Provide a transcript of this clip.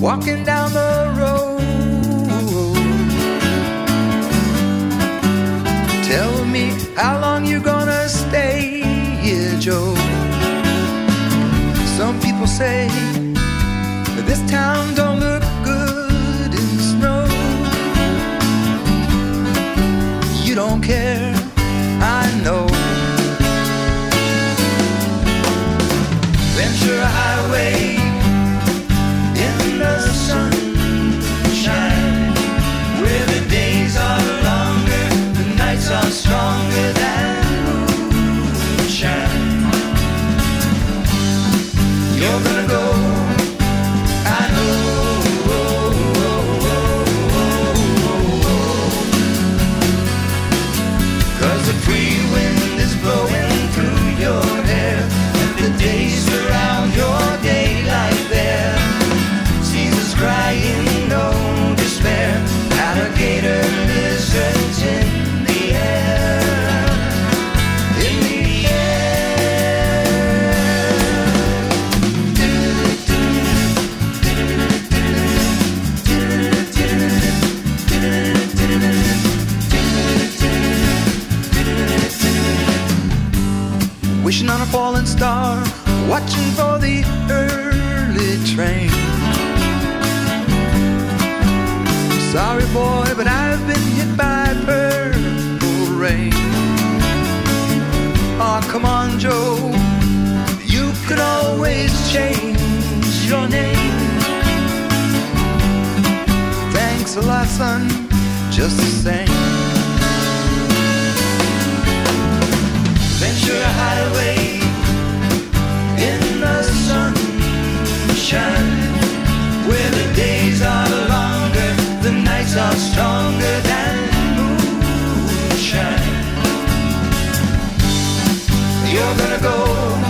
walking down the road. Tell me how long you gonna stay here, Joe. Some people say that this town don't look good in snow. You don't care, I know. Ventura Highway gonna go, star, watching for the early train. Sorry, boy, but I've been hit by purple rain. Oh, come on, Joe. You could always change your name. Thanks a lot, son, just the same. Ventura Highway You're gonna go